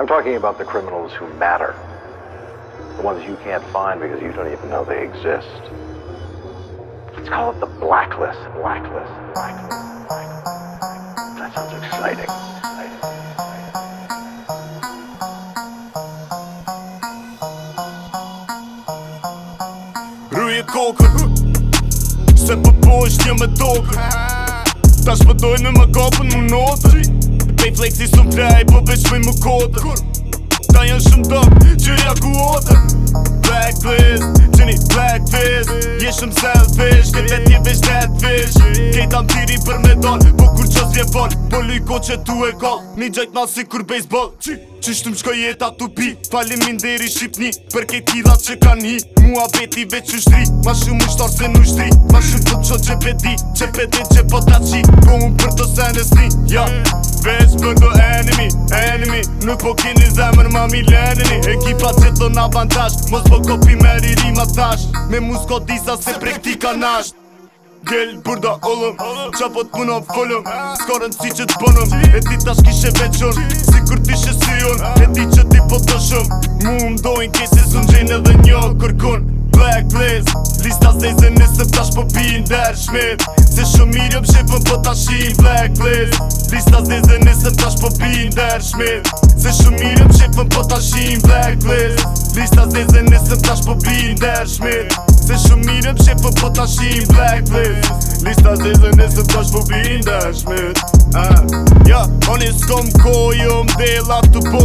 I'm talking about the criminals who matter. The ones you can't find because you don't even know they exist. Let's call it the blacklist. Blacklist. Blacklist. blacklist. That sounds exciting. Ej flexi sun fly, po bitch me më kodër Kur? Ta janë shumë top, që ku Black list, që një black fist Je shumë selfish, këtë vet një bitch dead fish Kejta më tiri për me dal, po kur qës vje fal Po lyko që tu e kal, një gjajt nalë si kur baseball Qy? më shkoj jeta tu pi Falim deri Shqipni Për ke tila që kanë hi Mua beti veç u shtri Ma shumë ushtar se nu shtri Ma shumë të qo që pe Që pe që po ta qi Po më për të senes ni Ja yeah. Nuk po keni zemër ma mi lenini Ekipa që të në avantash Mos po kopi me riri thash Me mu s'ko disa se prektika ti ka nash Gjell burda ollëm Qa po t'punon folëm S'koren si që t'ponëm E ti tash kishe veqon Si kur t'ishe si unë E ti që ti po të shum Mu mdojnë kese s'u gjenë edhe njo kërkun Blacklist Lista zezë nëse t'ash po bin der shmet Se shumë mirë jom shepën po Black Blacklist Lista sta dhe dhe tash po pijin dher shmit Se shumë mirë po ta shim black list Si sta dhe tash po pijin dher shmit Se shumë mirë po ta shim black list Si sta dhe tash po pijin dher shmit ah, Ja, oni s'kom ko, jo m'dela t'u po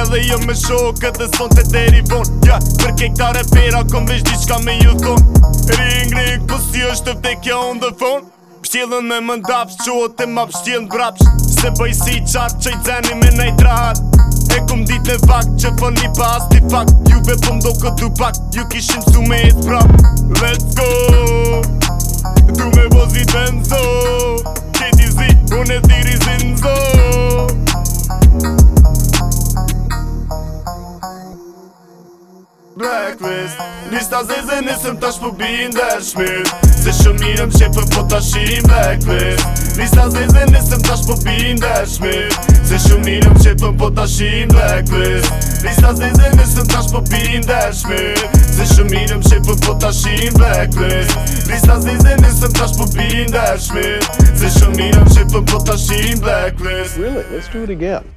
Edhe jo me shokë dhe son të deri bon Ja, për kek t'are pera, kom veç diqka me ju thon Ring, ring, po si është të vdekja on the phone Pështjellën me më ndapsh Quot e ma pështjellën brapsh Se bëj si qartë që i dzeni me nej E kum dit në vakt që fën një pa asti fakt Juve pëm po do këtë pak Ju kishim su me jetë prap Let's go Du me vozi benzo Kjeti zi, unë e diri zinzo Breakfast Nista zezë nisëm tash po bindesh mirë Se shumë mirëm qepëm po ta shirim bekve Nisa zdej dhe nisëm tash po pijin dëshmi Se shumë mirëm qepëm po ta shirim bekve Nisa zdej dhe nisëm tash po pijin dëshmi Se shumë mirëm qepëm po ta shirim bekve Nisa zdej dhe nisëm tash po pijin dëshmi Se shumë mirëm qepëm po ta shirim bekve Really, let's do it again.